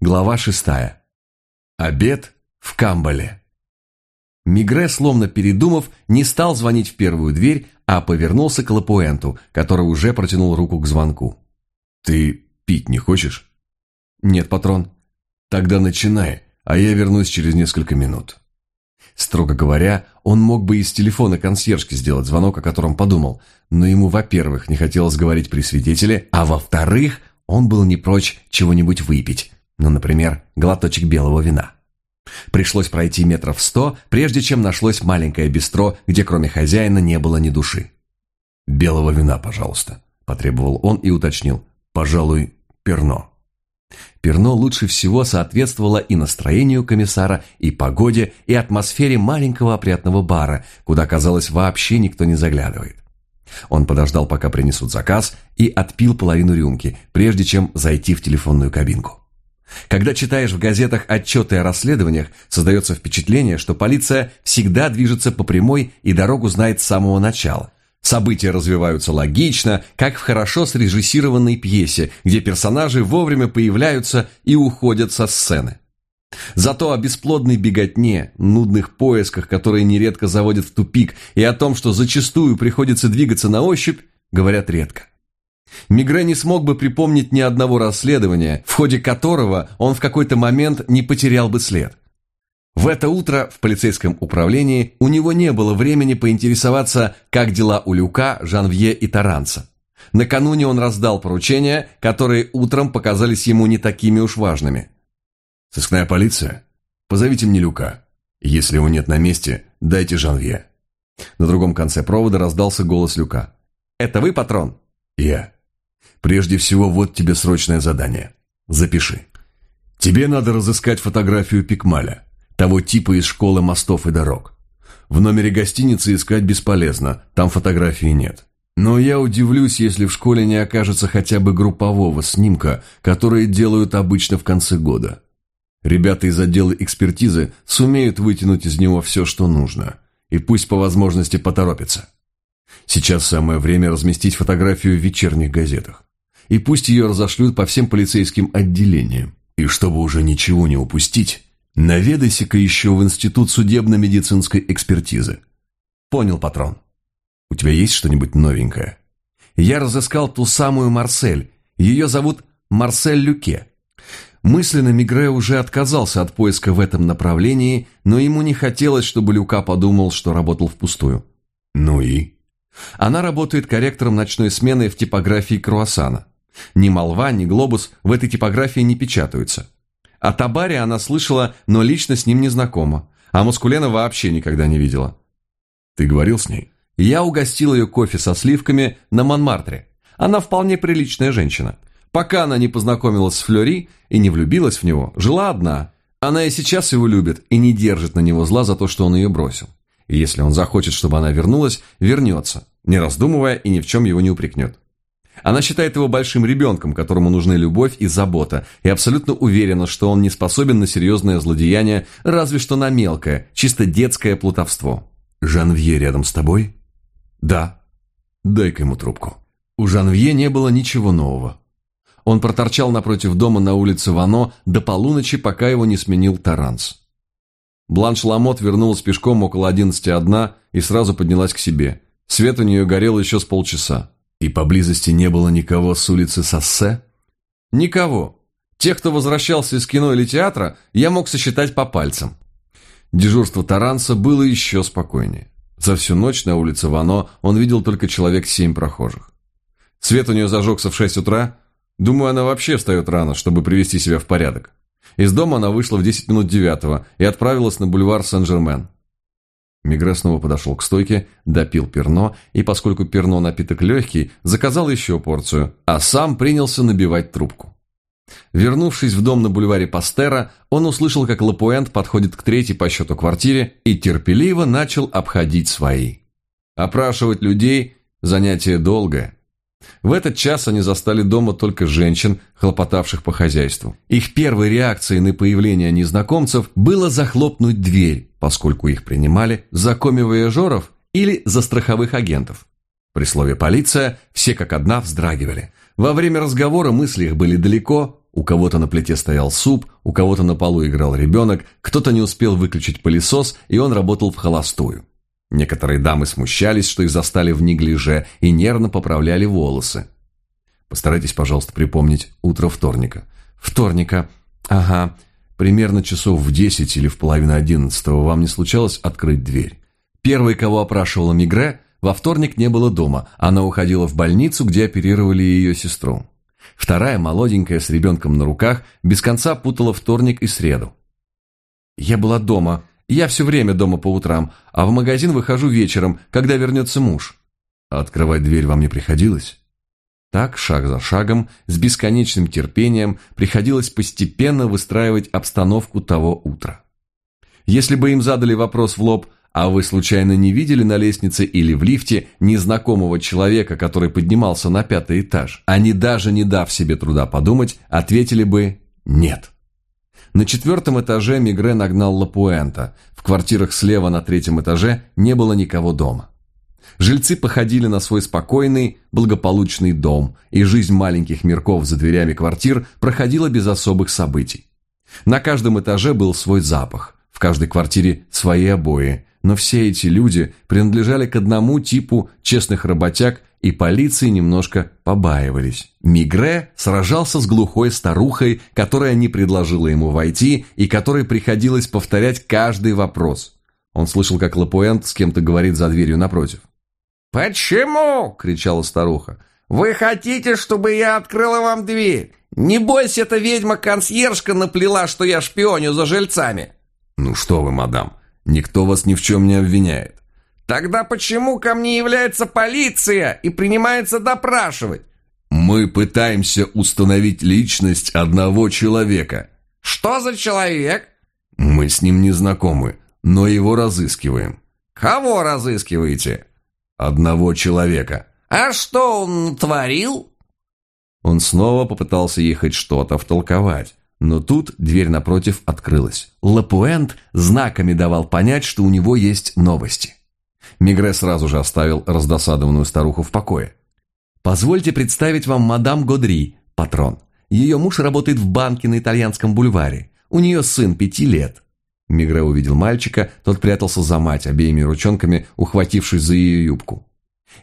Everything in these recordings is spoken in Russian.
Глава шестая. Обед в Камбале. Мигре, словно передумав, не стал звонить в первую дверь, а повернулся к Лапуэнту, который уже протянул руку к звонку. «Ты пить не хочешь?» «Нет, патрон». «Тогда начинай, а я вернусь через несколько минут». Строго говоря, он мог бы из телефона консьержки сделать звонок, о котором подумал, но ему, во-первых, не хотелось говорить при свидетеле, а во-вторых, он был не прочь чего-нибудь выпить ну, например, глоточек белого вина. Пришлось пройти метров сто, прежде чем нашлось маленькое бистро, где кроме хозяина не было ни души. «Белого вина, пожалуйста», – потребовал он и уточнил. «Пожалуй, перно». Перно лучше всего соответствовало и настроению комиссара, и погоде, и атмосфере маленького опрятного бара, куда, казалось, вообще никто не заглядывает. Он подождал, пока принесут заказ, и отпил половину рюмки, прежде чем зайти в телефонную кабинку. Когда читаешь в газетах отчеты о расследованиях, создается впечатление, что полиция всегда движется по прямой и дорогу знает с самого начала. События развиваются логично, как в хорошо срежиссированной пьесе, где персонажи вовремя появляются и уходят со сцены. Зато о бесплодной беготне, нудных поисках, которые нередко заводят в тупик, и о том, что зачастую приходится двигаться на ощупь, говорят редко. Мигре не смог бы припомнить ни одного расследования, в ходе которого он в какой-то момент не потерял бы след. В это утро в полицейском управлении у него не было времени поинтересоваться, как дела у Люка, Жанвье и Таранца. Накануне он раздал поручения, которые утром показались ему не такими уж важными. «Сыскная полиция? Позовите мне Люка. Если его нет на месте, дайте Жанвье». На другом конце провода раздался голос Люка. «Это вы, патрон?» «Я». Прежде всего, вот тебе срочное задание. Запиши. Тебе надо разыскать фотографию Пикмаля, того типа из школы мостов и дорог. В номере гостиницы искать бесполезно, там фотографии нет. Но я удивлюсь, если в школе не окажется хотя бы группового снимка, которые делают обычно в конце года. Ребята из отдела экспертизы сумеют вытянуть из него все, что нужно. И пусть по возможности поторопятся. Сейчас самое время разместить фотографию в вечерних газетах и пусть ее разошлют по всем полицейским отделениям. И чтобы уже ничего не упустить, наведайся-ка еще в Институт судебно-медицинской экспертизы. Понял, патрон. У тебя есть что-нибудь новенькое? Я разыскал ту самую Марсель. Ее зовут Марсель Люке. Мысленно Мигре уже отказался от поиска в этом направлении, но ему не хотелось, чтобы Люка подумал, что работал впустую. Ну и? Она работает корректором ночной смены в типографии Круассана. Ни молва, ни глобус в этой типографии не печатаются. О Табаре она слышала, но лично с ним не знакома. А Маскулена вообще никогда не видела. Ты говорил с ней? Я угостил ее кофе со сливками на Монмартре. Она вполне приличная женщина. Пока она не познакомилась с Флори и не влюбилась в него, жила одна. Она и сейчас его любит и не держит на него зла за то, что он ее бросил. И если он захочет, чтобы она вернулась, вернется, не раздумывая и ни в чем его не упрекнет. Она считает его большим ребенком, которому нужны любовь и забота, и абсолютно уверена, что он не способен на серьезное злодеяние, разве что на мелкое, чисто детское плутовство. «Жанвье рядом с тобой?» «Да». «Дай-ка ему трубку». У Жанвье не было ничего нового. Он проторчал напротив дома на улице Вано до полуночи, пока его не сменил Таранс. Бланш Ламот вернулась пешком около одиннадцати одна и сразу поднялась к себе. Свет у нее горел еще с полчаса. И поблизости не было никого с улицы Соссе? Никого. Тех, кто возвращался из кино или театра, я мог сосчитать по пальцам. Дежурство Таранса было еще спокойнее. За всю ночь на улице Вано он видел только человек семь прохожих. Свет у нее зажегся в шесть утра. Думаю, она вообще встает рано, чтобы привести себя в порядок. Из дома она вышла в десять минут девятого и отправилась на бульвар Сен-Жермен. Мигре снова подошел к стойке, допил перно и, поскольку перно напиток легкий, заказал еще порцию, а сам принялся набивать трубку. Вернувшись в дом на бульваре Пастера, он услышал, как Лапуэнт подходит к третьей по счету квартире и терпеливо начал обходить свои. Опрашивать людей – занятие долгое. В этот час они застали дома только женщин, хлопотавших по хозяйству. Их первой реакцией на появление незнакомцев было захлопнуть дверь, поскольку их принимали за комивояжеров или за страховых агентов. При слове «полиция» все как одна вздрагивали. Во время разговора мысли их были далеко, у кого-то на плите стоял суп, у кого-то на полу играл ребенок, кто-то не успел выключить пылесос, и он работал в холостую. Некоторые дамы смущались, что их застали в неглиже, и нервно поправляли волосы. Постарайтесь, пожалуйста, припомнить утро вторника. Вторника. Ага. Примерно часов в десять или в половину одиннадцатого вам не случалось открыть дверь. Первой, кого опрашивала Мигре, во вторник не было дома. Она уходила в больницу, где оперировали ее сестру. Вторая, молоденькая, с ребенком на руках, без конца путала вторник и среду. «Я была дома. Я все время дома по утрам, а в магазин выхожу вечером, когда вернется муж». А открывать дверь вам не приходилось? Так, шаг за шагом, с бесконечным терпением, приходилось постепенно выстраивать обстановку того утра. Если бы им задали вопрос в лоб «А вы случайно не видели на лестнице или в лифте незнакомого человека, который поднимался на пятый этаж?» Они, даже не дав себе труда подумать, ответили бы «Нет». На четвертом этаже Мигре нагнал Лапуэнта. В квартирах слева на третьем этаже не было никого дома. Жильцы походили на свой спокойный, благополучный дом, и жизнь маленьких мирков за дверями квартир проходила без особых событий. На каждом этаже был свой запах, в каждой квартире свои обои, но все эти люди принадлежали к одному типу честных работяг и полиции немножко побаивались. Мигре сражался с глухой старухой, которая не предложила ему войти и которой приходилось повторять каждый вопрос. Он слышал, как Лапуэнт с кем-то говорит за дверью напротив. «Почему?» — кричала старуха. «Вы хотите, чтобы я открыла вам дверь? Не бойся, эта ведьма-консьержка наплела, что я шпионю за жильцами». «Ну что вы, мадам, никто вас ни в чем не обвиняет». «Тогда почему ко мне является полиция и принимается допрашивать?» «Мы пытаемся установить личность одного человека». «Что за человек?» «Мы с ним не знакомы, но его разыскиваем». «Кого разыскиваете?» одного человека. «А что он творил?» Он снова попытался ей хоть что-то втолковать, но тут дверь напротив открылась. Лапуэнт знаками давал понять, что у него есть новости. Мигре сразу же оставил раздосадованную старуху в покое. «Позвольте представить вам мадам Годри, патрон. Ее муж работает в банке на итальянском бульваре. У нее сын пяти лет. Мигре увидел мальчика, тот прятался за мать, обеими ручонками ухватившись за ее юбку.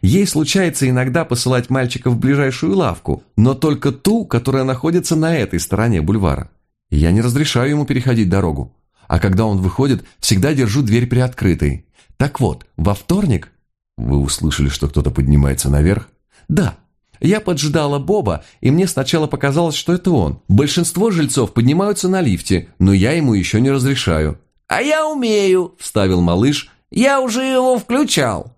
Ей случается иногда посылать мальчика в ближайшую лавку, но только ту, которая находится на этой стороне бульвара. Я не разрешаю ему переходить дорогу. А когда он выходит, всегда держу дверь приоткрытой. Так вот, во вторник... Вы услышали, что кто-то поднимается наверх? Да. Я поджидала Боба, и мне сначала показалось, что это он. Большинство жильцов поднимаются на лифте, но я ему еще не разрешаю. «А я умею», — вставил малыш. «Я уже его включал».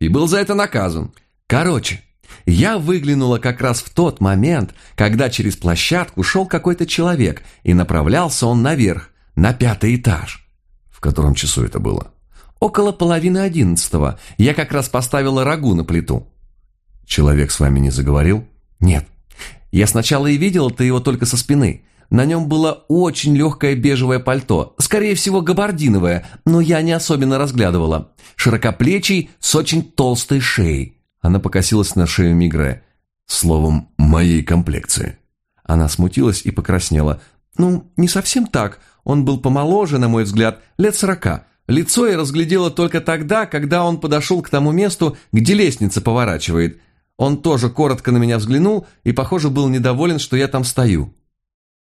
И был за это наказан. Короче, я выглянула как раз в тот момент, когда через площадку шел какой-то человек, и направлялся он наверх, на пятый этаж. В котором часу это было? Около половины одиннадцатого. Я как раз поставила рагу на плиту. Человек с вами не заговорил? Нет. Я сначала и видела-то его только со спины. На нем было очень легкое бежевое пальто, скорее всего габардиновое, но я не особенно разглядывала. Широкоплечий, с очень толстой шеей. Она покосилась на шею Мигре. Словом, моей комплекции. Она смутилась и покраснела. Ну, не совсем так. Он был помоложе, на мой взгляд, лет сорока. Лицо я разглядела только тогда, когда он подошел к тому месту, где лестница поворачивает. Он тоже коротко на меня взглянул и, похоже, был недоволен, что я там стою.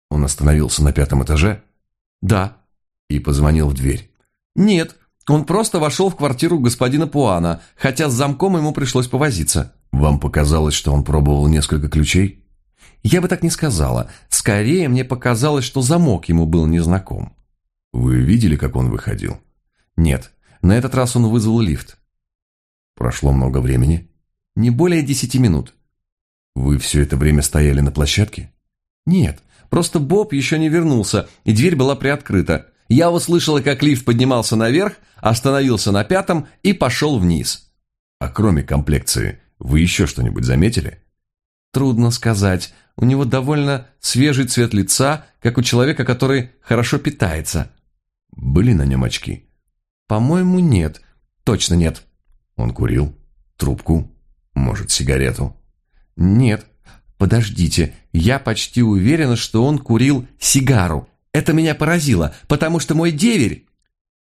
Он остановился на пятом этаже? Да. И позвонил в дверь? Нет, он просто вошел в квартиру господина Пуана, хотя с замком ему пришлось повозиться. Вам показалось, что он пробовал несколько ключей? Я бы так не сказала. Скорее, мне показалось, что замок ему был незнаком. Вы видели, как он выходил? Нет, на этот раз он вызвал лифт. Прошло много времени? Не более десяти минут. Вы все это время стояли на площадке? Нет, просто Боб еще не вернулся, и дверь была приоткрыта. Я услышала, как лифт поднимался наверх, остановился на пятом и пошел вниз. А кроме комплекции, вы еще что-нибудь заметили? Трудно сказать. У него довольно свежий цвет лица, как у человека, который хорошо питается. Были на нем очки? По-моему, нет. Точно нет. Он курил? Трубку? Может, сигарету? Нет. Подождите, я почти уверена, что он курил сигару. Это меня поразило, потому что мой деверь...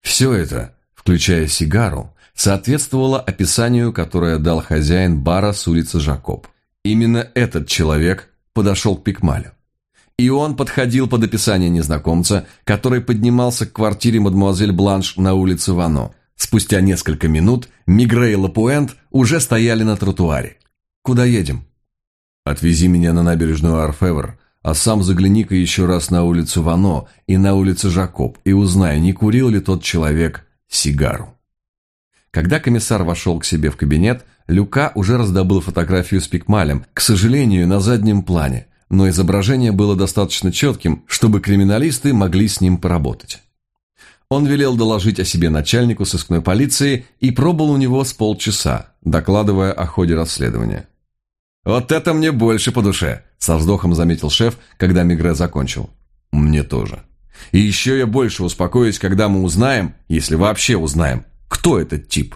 Все это, включая сигару, соответствовало описанию, которое дал хозяин бара с улицы Жакоб. Именно этот человек подошел к Пикмалю. И он подходил под описание незнакомца, который поднимался к квартире мадемуазель Бланш на улице Вано. Спустя несколько минут Мигре и Лапуэнт уже стояли на тротуаре. «Куда едем?» «Отвези меня на набережную Арфевр, а сам загляни-ка еще раз на улицу Вано и на улицу Жакоб и узнай, не курил ли тот человек сигару». Когда комиссар вошел к себе в кабинет, Люка уже раздобыл фотографию с Пикмалем, к сожалению, на заднем плане, но изображение было достаточно четким, чтобы криминалисты могли с ним поработать. Он велел доложить о себе начальнику сыскной полиции и пробыл у него с полчаса, докладывая о ходе расследования. «Вот это мне больше по душе», – со вздохом заметил шеф, когда Мигре закончил. «Мне тоже. И еще я больше успокоюсь, когда мы узнаем, если вообще узнаем, кто этот тип?»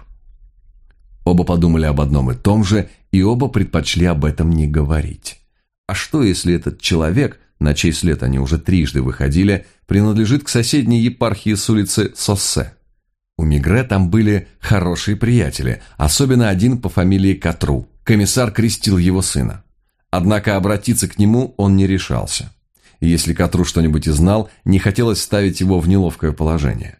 Оба подумали об одном и том же, и оба предпочли об этом не говорить. А что, если этот человек, на чей след они уже трижды выходили, принадлежит к соседней епархии с улицы Соссе? У Мигре там были хорошие приятели, особенно один по фамилии Катру. Комиссар крестил его сына. Однако обратиться к нему он не решался. Если Катру что-нибудь и знал, не хотелось ставить его в неловкое положение.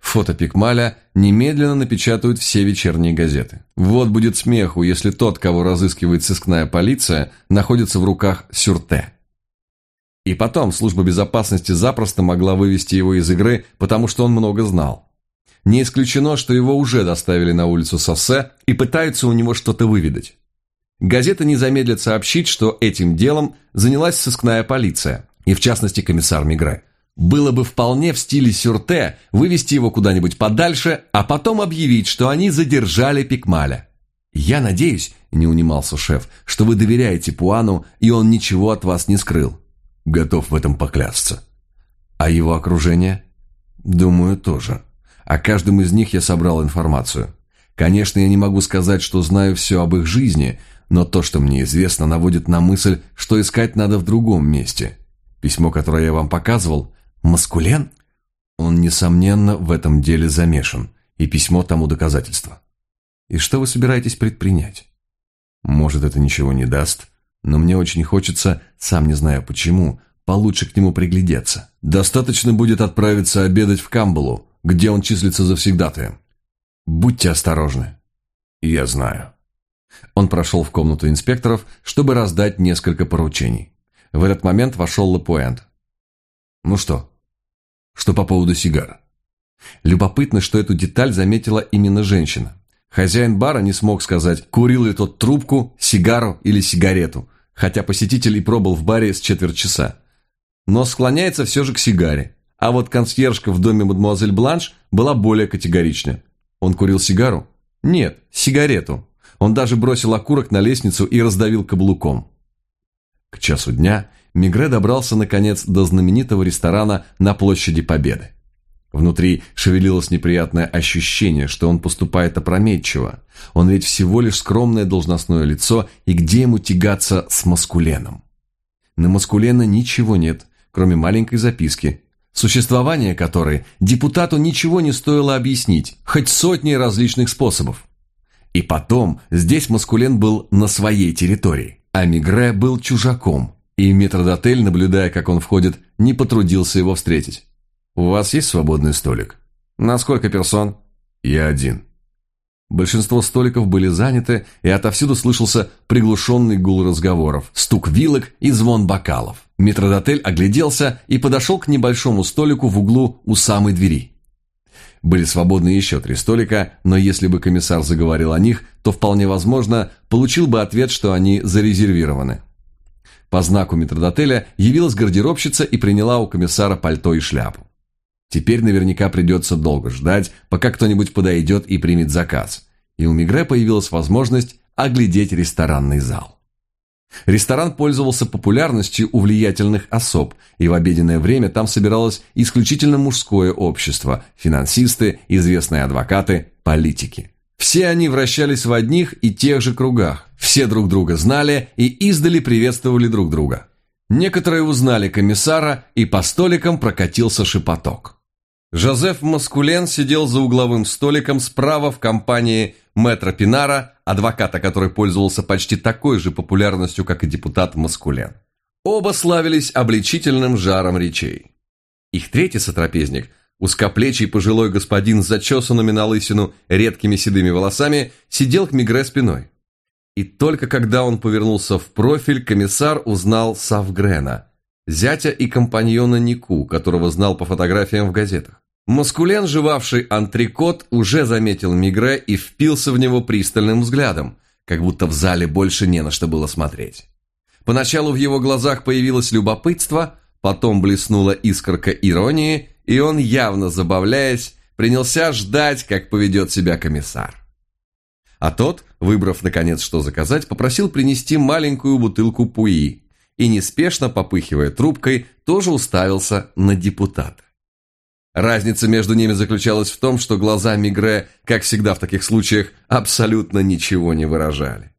Фото Пикмаля немедленно напечатают все вечерние газеты. Вот будет смеху, если тот, кого разыскивает сыскная полиция, находится в руках Сюрте. И потом служба безопасности запросто могла вывести его из игры, потому что он много знал. Не исключено, что его уже доставили на улицу Соссе и пытаются у него что-то выведать. Газета не замедлит сообщить, что этим делом занялась сыскная полиция, и в частности комиссар Мигре. Было бы вполне в стиле сюрте вывести его куда-нибудь подальше, а потом объявить, что они задержали Пикмаля. «Я надеюсь», — не унимался шеф, — «что вы доверяете Пуану, и он ничего от вас не скрыл». «Готов в этом поклясться». «А его окружение?» «Думаю, тоже. О каждом из них я собрал информацию. Конечно, я не могу сказать, что знаю все об их жизни, но то, что мне известно, наводит на мысль, что искать надо в другом месте. Письмо, которое я вам показывал, Маскулен? Он, несомненно, в этом деле замешан, и письмо тому доказательство. И что вы собираетесь предпринять? Может, это ничего не даст, но мне очень хочется, сам не знаю почему, получше к нему приглядеться. Достаточно будет отправиться обедать в Камбалу, где он числится завсегдатаем. Будьте осторожны. Я знаю. Он прошел в комнату инспекторов, чтобы раздать несколько поручений. В этот момент вошел Лапуэнт. «Ну что, что по поводу сигар. Любопытно, что эту деталь заметила именно женщина. Хозяин бара не смог сказать, курил ли тот трубку, сигару или сигарету, хотя посетитель и пробыл в баре с четверть часа. Но склоняется все же к сигаре. А вот консьержка в доме мадемуазель Бланш была более категорична. Он курил сигару? Нет, сигарету. Он даже бросил окурок на лестницу и раздавил каблуком. К часу дня Мигре добрался, наконец, до знаменитого ресторана на площади Победы. Внутри шевелилось неприятное ощущение, что он поступает опрометчиво. Он ведь всего лишь скромное должностное лицо, и где ему тягаться с Маскуленом? На Маскулена ничего нет, кроме маленькой записки, существование которой депутату ничего не стоило объяснить, хоть сотни различных способов. И потом, здесь Маскулен был на своей территории, а Мигре был чужаком – и метрдотель, наблюдая, как он входит, не потрудился его встретить. «У вас есть свободный столик?» «На сколько персон?» «Я один». Большинство столиков были заняты, и отовсюду слышался приглушенный гул разговоров, стук вилок и звон бокалов. Метродотель огляделся и подошел к небольшому столику в углу у самой двери. Были свободны еще три столика, но если бы комиссар заговорил о них, то вполне возможно, получил бы ответ, что они зарезервированы. По знаку метрдотеля явилась гардеробщица и приняла у комиссара пальто и шляпу. Теперь наверняка придется долго ждать, пока кто-нибудь подойдет и примет заказ. И у Мигре появилась возможность оглядеть ресторанный зал. Ресторан пользовался популярностью у влиятельных особ, и в обеденное время там собиралось исключительно мужское общество, финансисты, известные адвокаты, политики. Все они вращались в одних и тех же кругах, все друг друга знали и издали приветствовали друг друга. Некоторые узнали комиссара, и по столикам прокатился шепоток. Жозеф Маскулен сидел за угловым столиком справа в компании Мэтра Пинара, адвоката, который пользовался почти такой же популярностью, как и депутат Маскулен. Оба славились обличительным жаром речей. Их третий сотрапезник, узкоплечий пожилой господин с зачесанными на лысину редкими седыми волосами, сидел к Мигре спиной. И только когда он повернулся в профиль, комиссар узнал Савгрена, зятя и компаньона Нику, которого знал по фотографиям в газетах. Маскулен, жевавший антрикот, уже заметил Мигре и впился в него пристальным взглядом, как будто в зале больше не на что было смотреть. Поначалу в его глазах появилось любопытство, потом блеснула искорка иронии, и он, явно забавляясь, принялся ждать, как поведет себя комиссар. А тот, выбрав наконец, что заказать, попросил принести маленькую бутылку пуи и, неспешно попыхивая трубкой, тоже уставился на депутата. Разница между ними заключалась в том, что глаза Мигре, как всегда в таких случаях, абсолютно ничего не выражали.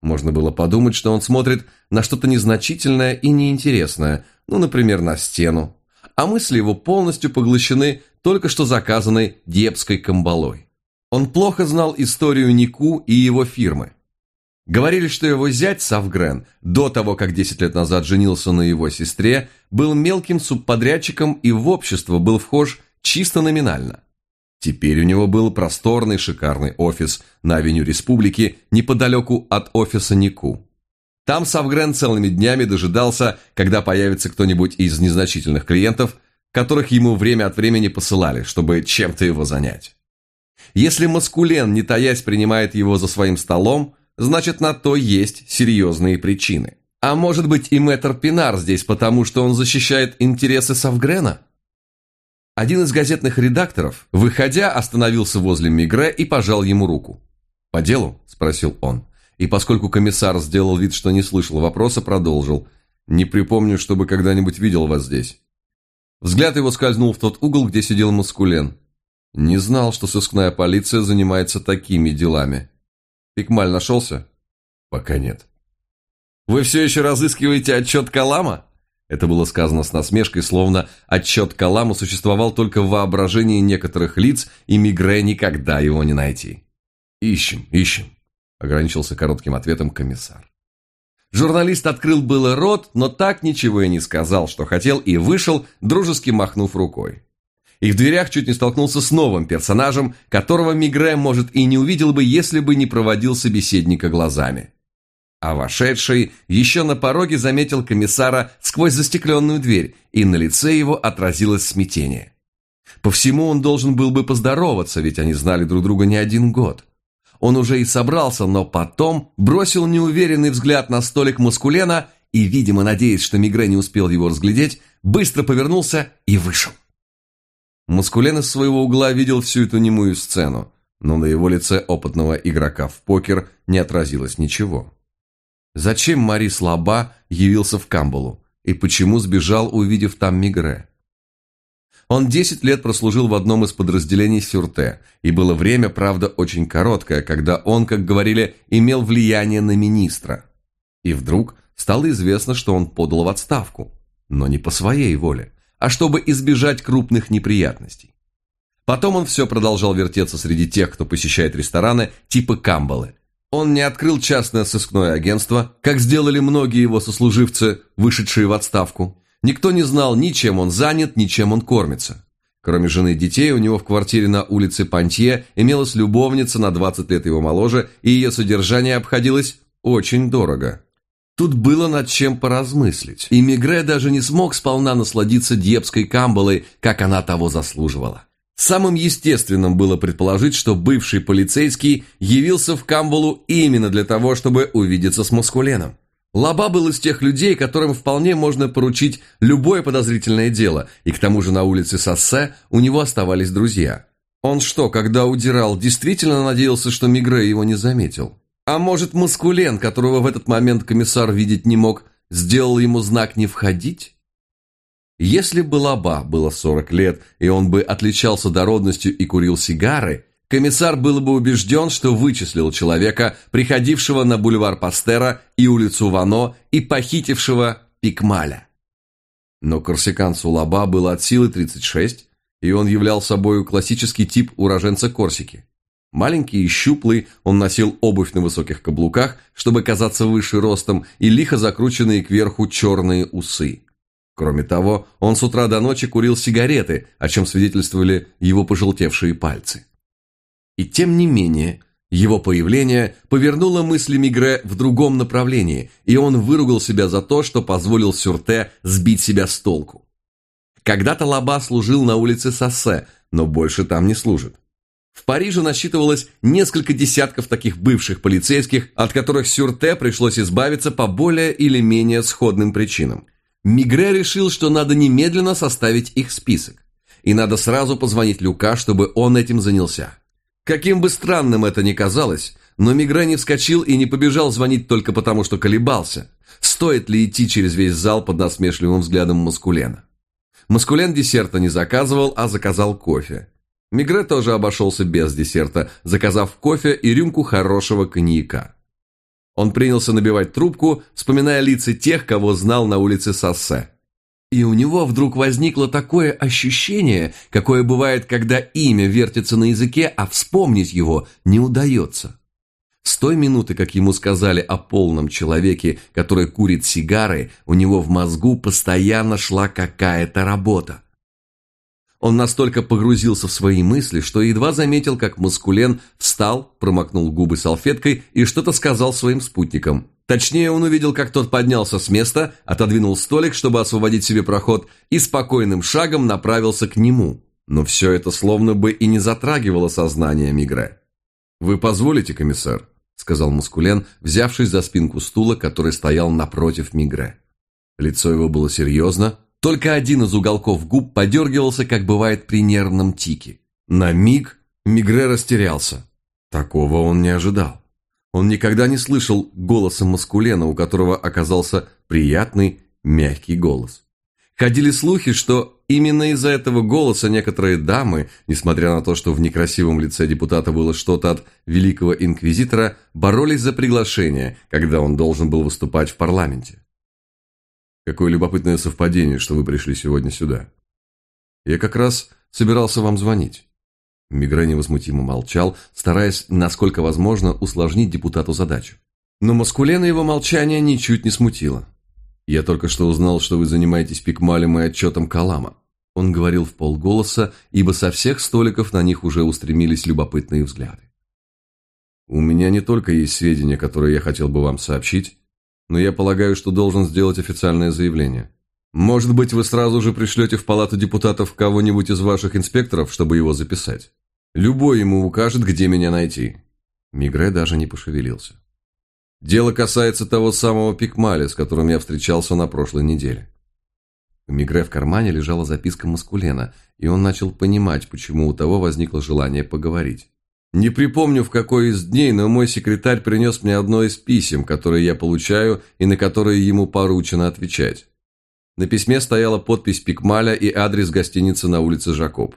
Можно было подумать, что он смотрит на что-то незначительное и неинтересное, ну, например, на стену, а мысли его полностью поглощены только что заказанной Депской камбалой. Он плохо знал историю Нику и его фирмы. Говорили, что его зять Савгрен, до того, как 10 лет назад женился на его сестре, был мелким субподрядчиком и в общество был вхож чисто номинально. Теперь у него был просторный шикарный офис на авеню Республики неподалеку от офиса Нику. Там Савгрен целыми днями дожидался, когда появится кто-нибудь из незначительных клиентов, которых ему время от времени посылали, чтобы чем-то его занять. Если Маскулен, не таясь, принимает его за своим столом, значит на то есть серьезные причины. А может быть и мэтр Пинар здесь, потому что он защищает интересы Савгрена? Один из газетных редакторов, выходя, остановился возле Мигре и пожал ему руку. «По делу?» – спросил он. И поскольку комиссар сделал вид, что не слышал вопроса, продолжил. «Не припомню, чтобы когда-нибудь видел вас здесь». Взгляд его скользнул в тот угол, где сидел Маскулен. Не знал, что сыскная полиция занимается такими делами. Пикмаль нашелся? Пока нет. Вы все еще разыскиваете отчет Калама? Это было сказано с насмешкой, словно отчет Калама существовал только в воображении некоторых лиц, и Мигре никогда его не найти. «Ищем, ищем», — ограничился коротким ответом комиссар. Журналист открыл было рот, но так ничего и не сказал, что хотел, и вышел, дружески махнув рукой и в дверях чуть не столкнулся с новым персонажем, которого Мигре, может, и не увидел бы, если бы не проводил собеседника глазами. А вошедший еще на пороге заметил комиссара сквозь застекленную дверь, и на лице его отразилось смятение. По всему он должен был бы поздороваться, ведь они знали друг друга не один год. Он уже и собрался, но потом бросил неуверенный взгляд на столик Маскулена и, видимо, надеясь, что Мигре не успел его разглядеть, быстро повернулся и вышел. Маскулен из своего угла видел всю эту немую сцену, но на его лице опытного игрока в покер не отразилось ничего. Зачем Марис Лаба явился в Камбалу и почему сбежал, увидев там Мигре? Он 10 лет прослужил в одном из подразделений Сюрте, и было время, правда, очень короткое, когда он, как говорили, имел влияние на министра. И вдруг стало известно, что он подал в отставку, но не по своей воле, а чтобы избежать крупных неприятностей. Потом он все продолжал вертеться среди тех, кто посещает рестораны типа Камбалы. Он не открыл частное сыскное агентство, как сделали многие его сослуживцы, вышедшие в отставку. Никто не знал ни чем он занят, ни чем он кормится. Кроме жены и детей, у него в квартире на улице Пантье имелась любовница на 20 лет его моложе, и ее содержание обходилось очень дорого. Тут было над чем поразмыслить, и Мигре даже не смог сполна насладиться Дьепской камбалой, как она того заслуживала. Самым естественным было предположить, что бывший полицейский явился в Камбалу именно для того, чтобы увидеться с Маскуленом. Лаба был из тех людей, которым вполне можно поручить любое подозрительное дело, и к тому же на улице Сассе у него оставались друзья. Он что, когда удирал, действительно надеялся, что Мигре его не заметил? А может, Маскулен, которого в этот момент комиссар видеть не мог, сделал ему знак не входить? Если бы Лаба было 40 лет, и он бы отличался дородностью и курил сигары, комиссар был бы убежден, что вычислил человека, приходившего на бульвар Пастера и улицу Вано и похитившего Пикмаля. Но корсиканцу Лаба было от силы 36, и он являл собой классический тип уроженца Корсики. Маленький и щуплый, он носил обувь на высоких каблуках, чтобы казаться выше ростом, и лихо закрученные кверху черные усы. Кроме того, он с утра до ночи курил сигареты, о чем свидетельствовали его пожелтевшие пальцы. И тем не менее, его появление повернуло мысли Мигре в другом направлении, и он выругал себя за то, что позволил Сюрте сбить себя с толку. Когда-то Лаба служил на улице Соссе, но больше там не служит. В Париже насчитывалось несколько десятков таких бывших полицейских, от которых Сюрте пришлось избавиться по более или менее сходным причинам. Мигре решил, что надо немедленно составить их список. И надо сразу позвонить Люка, чтобы он этим занялся. Каким бы странным это ни казалось, но Мигре не вскочил и не побежал звонить только потому, что колебался. Стоит ли идти через весь зал под насмешливым взглядом Маскулена? Маскулен десерта не заказывал, а заказал кофе. Мигре тоже обошелся без десерта, заказав кофе и рюмку хорошего коньяка. Он принялся набивать трубку, вспоминая лица тех, кого знал на улице Сассе. И у него вдруг возникло такое ощущение, какое бывает, когда имя вертится на языке, а вспомнить его не удается. С той минуты, как ему сказали о полном человеке, который курит сигары, у него в мозгу постоянно шла какая-то работа. Он настолько погрузился в свои мысли, что едва заметил, как Маскулен встал, промокнул губы салфеткой и что-то сказал своим спутникам. Точнее, он увидел, как тот поднялся с места, отодвинул столик, чтобы освободить себе проход, и спокойным шагом направился к нему. Но все это словно бы и не затрагивало сознание Мигре. «Вы позволите, комиссар?» – сказал Маскулен, взявшись за спинку стула, который стоял напротив Мигре. Лицо его было серьезно, только один из уголков губ подергивался, как бывает при нервном тике. На миг Мигре растерялся. Такого он не ожидал. Он никогда не слышал голоса маскулена, у которого оказался приятный, мягкий голос. Ходили слухи, что именно из-за этого голоса некоторые дамы, несмотря на то, что в некрасивом лице депутата было что-то от великого инквизитора, боролись за приглашение, когда он должен был выступать в парламенте. Какое любопытное совпадение, что вы пришли сегодня сюда. Я как раз собирался вам звонить. Мигре невозмутимо молчал, стараясь, насколько возможно, усложнить депутату задачу. Но Маскулена его молчание ничуть не смутило. «Я только что узнал, что вы занимаетесь пикмалем и отчетом Калама». Он говорил в полголоса, ибо со всех столиков на них уже устремились любопытные взгляды. «У меня не только есть сведения, которые я хотел бы вам сообщить, но я полагаю, что должен сделать официальное заявление. Может быть, вы сразу же пришлете в палату депутатов кого-нибудь из ваших инспекторов, чтобы его записать. Любой ему укажет, где меня найти». Мигре даже не пошевелился. «Дело касается того самого Пикмаля, с которым я встречался на прошлой неделе». У Мигре в кармане лежала записка Маскулена, и он начал понимать, почему у того возникло желание поговорить. Не припомню, в какой из дней, но мой секретарь принес мне одно из писем, которые я получаю и на которые ему поручено отвечать. На письме стояла подпись Пикмаля и адрес гостиницы на улице Жакоб.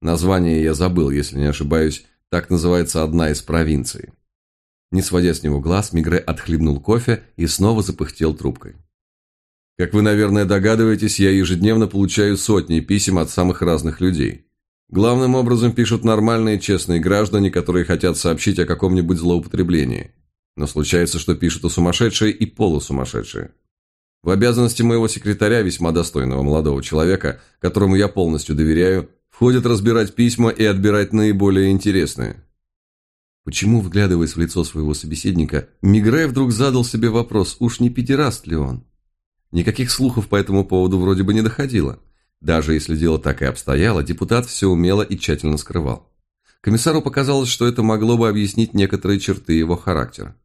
Название я забыл, если не ошибаюсь, так называется одна из провинций. Не сводя с него глаз, Мигре отхлебнул кофе и снова запыхтел трубкой. Как вы, наверное, догадываетесь, я ежедневно получаю сотни писем от самых разных людей. Главным образом пишут нормальные, честные граждане, которые хотят сообщить о каком-нибудь злоупотреблении. Но случается, что пишут и сумасшедшие, и полусумасшедшие. В обязанности моего секретаря, весьма достойного молодого человека, которому я полностью доверяю, входит разбирать письма и отбирать наиболее интересные. Почему, вглядываясь в лицо своего собеседника, Мигре вдруг задал себе вопрос, уж не педераст ли он? Никаких слухов по этому поводу вроде бы не доходило. Даже если дело так и обстояло, депутат все умело и тщательно скрывал. Комиссару показалось, что это могло бы объяснить некоторые черты его характера.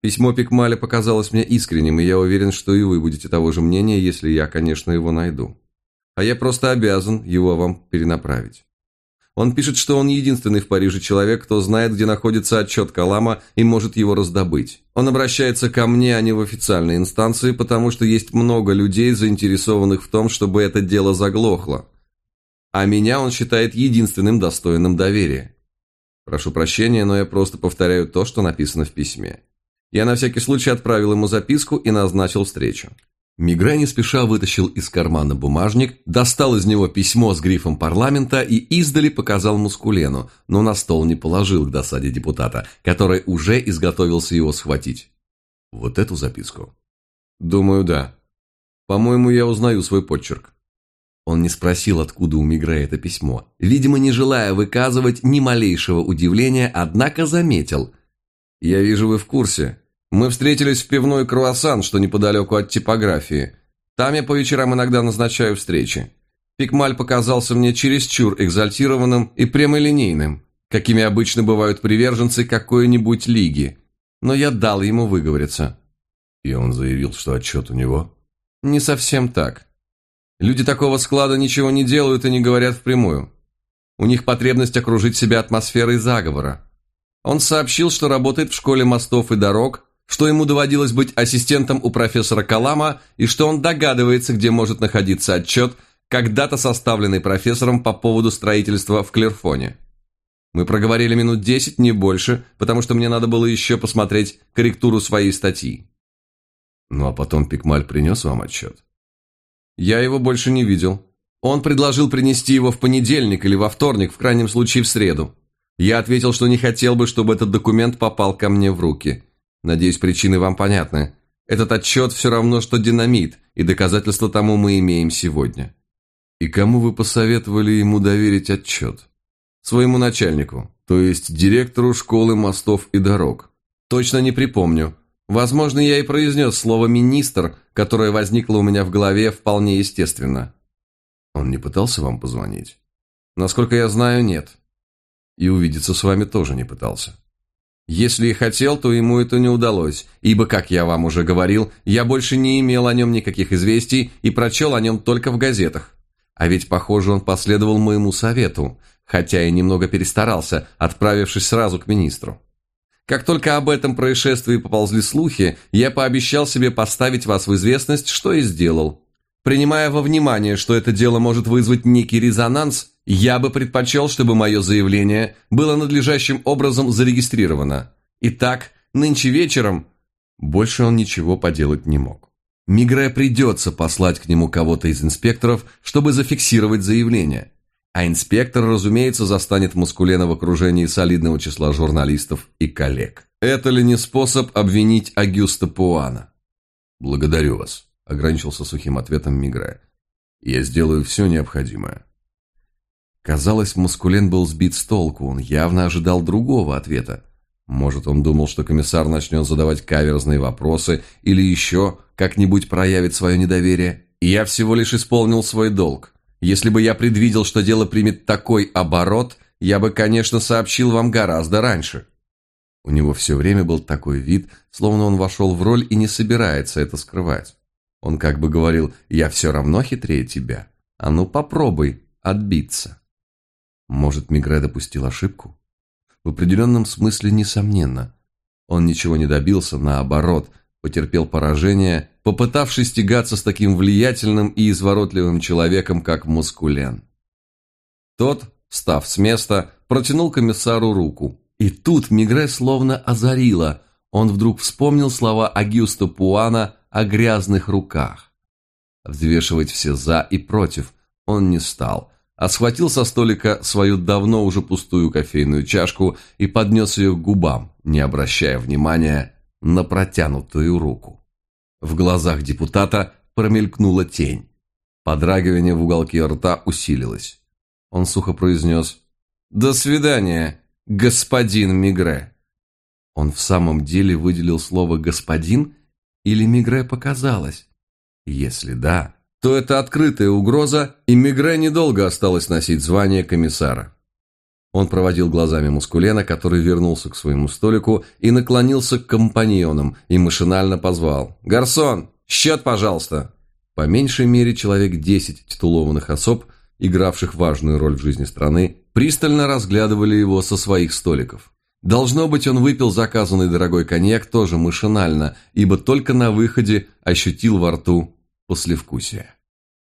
Письмо Пикмаля показалось мне искренним, и я уверен, что и вы будете того же мнения, если я, конечно, его найду. А я просто обязан его вам перенаправить. Он пишет, что он единственный в Париже человек, кто знает, где находится отчет Калама и может его раздобыть. Он обращается ко мне, а не в официальные инстанции, потому что есть много людей, заинтересованных в том, чтобы это дело заглохло. А меня он считает единственным достойным доверия. Прошу прощения, но я просто повторяю то, что написано в письме. Я на всякий случай отправил ему записку и назначил встречу. Мигре не спеша вытащил из кармана бумажник, достал из него письмо с грифом парламента и издали показал Мускулену, но на стол не положил к досаде депутата, который уже изготовился его схватить. Вот эту записку? Думаю, да. По-моему, я узнаю свой почерк. Он не спросил, откуда у Мигре это письмо. Видимо, не желая выказывать ни малейшего удивления, однако заметил. «Я вижу, вы в курсе. Мы встретились в пивной «Круассан», что неподалеку от типографии. Там я по вечерам иногда назначаю встречи. Пикмаль показался мне чересчур экзальтированным и прямолинейным, какими обычно бывают приверженцы какой-нибудь лиги. Но я дал ему выговориться. И он заявил, что отчет у него? Не совсем так. Люди такого склада ничего не делают и не говорят впрямую. У них потребность окружить себя атмосферой заговора. Он сообщил, что работает в школе мостов и дорог, что ему доводилось быть ассистентом у профессора Калама и что он догадывается, где может находиться отчет, когда-то составленный профессором по поводу строительства в Клерфоне. Мы проговорили минут десять, не больше, потому что мне надо было еще посмотреть корректуру своей статьи. Ну а потом Пикмаль принес вам отчет? Я его больше не видел. Он предложил принести его в понедельник или во вторник, в крайнем случае в среду. Я ответил, что не хотел бы, чтобы этот документ попал ко мне в руки. Надеюсь, причины вам понятны. Этот отчет все равно, что динамит, и доказательства тому мы имеем сегодня. И кому вы посоветовали ему доверить отчет? Своему начальнику, то есть директору школы мостов и дорог. Точно не припомню. Возможно, я и произнес слово «министр», которое возникло у меня в голове вполне естественно. Он не пытался вам позвонить? Насколько я знаю, нет. И увидеться с вами тоже не пытался. Если и хотел, то ему это не удалось, ибо, как я вам уже говорил, я больше не имел о нем никаких известий и прочел о нем только в газетах. А ведь, похоже, он последовал моему совету, хотя и немного перестарался, отправившись сразу к министру. Как только об этом происшествии поползли слухи, я пообещал себе поставить вас в известность, что и сделал. Принимая во внимание, что это дело может вызвать некий резонанс, я бы предпочел, чтобы мое заявление было надлежащим образом зарегистрировано. Итак, нынче вечером... Больше он ничего поделать не мог. Мигре придется послать к нему кого-то из инспекторов, чтобы зафиксировать заявление. А инспектор, разумеется, застанет Маскулена в окружении солидного числа журналистов и коллег. Это ли не способ обвинить Агюста Пуана? «Благодарю вас», — ограничился сухим ответом Мигре. «Я сделаю все необходимое». Казалось, Маскулен был сбит с толку, он явно ожидал другого ответа. Может, он думал, что комиссар начнет задавать каверзные вопросы или еще как-нибудь проявит свое недоверие. Я всего лишь исполнил свой долг. Если бы я предвидел, что дело примет такой оборот, я бы, конечно, сообщил вам гораздо раньше. У него все время был такой вид, словно он вошел в роль и не собирается это скрывать. Он как бы говорил «я все равно хитрее тебя, а ну попробуй отбиться». Может, Мигре допустил ошибку? В определенном смысле, несомненно. Он ничего не добился, наоборот, потерпел поражение, попытавшись тягаться с таким влиятельным и изворотливым человеком, как Мускулен. Тот, встав с места, протянул комиссару руку. И тут Мигре словно озарило. Он вдруг вспомнил слова Агюста Пуана о грязных руках. Взвешивать все «за» и «против» он не стал – а схватил со столика свою давно уже пустую кофейную чашку и поднес ее к губам, не обращая внимания на протянутую руку. В глазах депутата промелькнула тень. Подрагивание в уголке рта усилилось. Он сухо произнес «До свидания, господин Мигре». Он в самом деле выделил слово «господин» или Мигре показалось? Если да, то это открытая угроза, и Мигре недолго осталось носить звание комиссара. Он проводил глазами Мускулена, который вернулся к своему столику и наклонился к компаньонам и машинально позвал «Гарсон, счет, пожалуйста!» По меньшей мере человек десять титулованных особ, игравших важную роль в жизни страны, пристально разглядывали его со своих столиков. Должно быть, он выпил заказанный дорогой коньяк тоже машинально, ибо только на выходе ощутил во рту послевкусие.